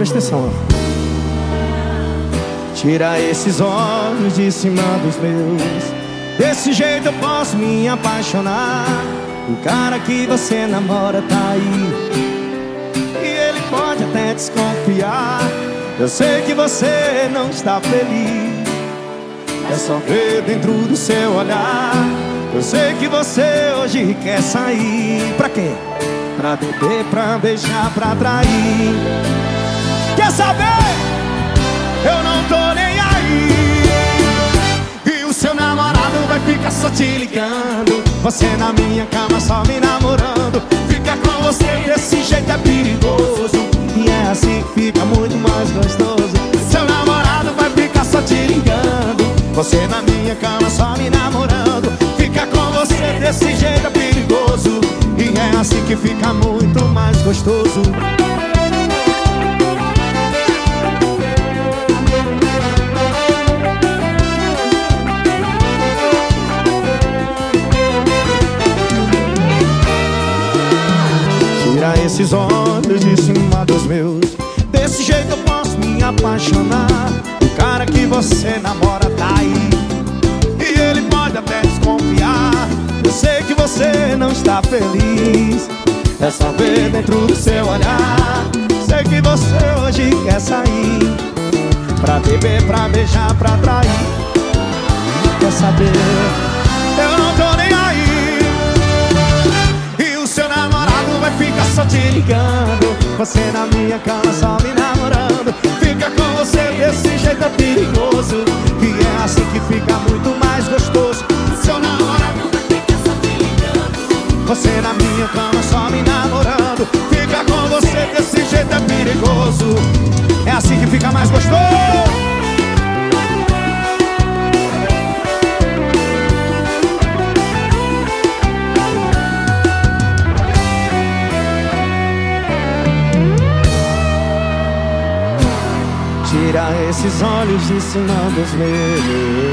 presta atenção. Tira esses olhos de cima dos meus. Desse jeito eu posso me apaixonar. O cara que você namora tá aí. E ele pode até desconfiar. Eu sei que você não está feliz. É só ver dentro do seu olhar. Eu sei que você hoje quer sair. Pra quê? Pra beber, pra beijar, pra trair. Quer saber? Eu não tô nem aí. E o seu namorado vai ficar só te ligando. Você na minha cama só me namorando. Fica com você desse jeito é perigoso. E é assim que fica muito mais gostoso. Seu namorado vai ficar só te ligando. Você na minha cama só me namorando. Fica com você desse jeito é perigoso. E é assim que fica muito mais gostoso. Esses olhos de cima dos meus. Desse jeito eu posso me apaixonar. O cara que você namora tá aí. E ele pode até desconfiar. Eu sei que você não está feliz. É só ver dentro do seu olhar. Sei que você hoje quer sair. Pra beber, pra beijar, pra trair. Quer saber? Eu não só te ligando. Você na minha cama só me namorando. Fica com você desse jeito é perigoso. E é assim que fica muito mais gostoso. Seu namorado vai ficar só te ligando. Você na minha cama só me namorando. Fica com você desse jeito é perigoso. É assim que fica mais gostoso. Esses olhos de cima dos meus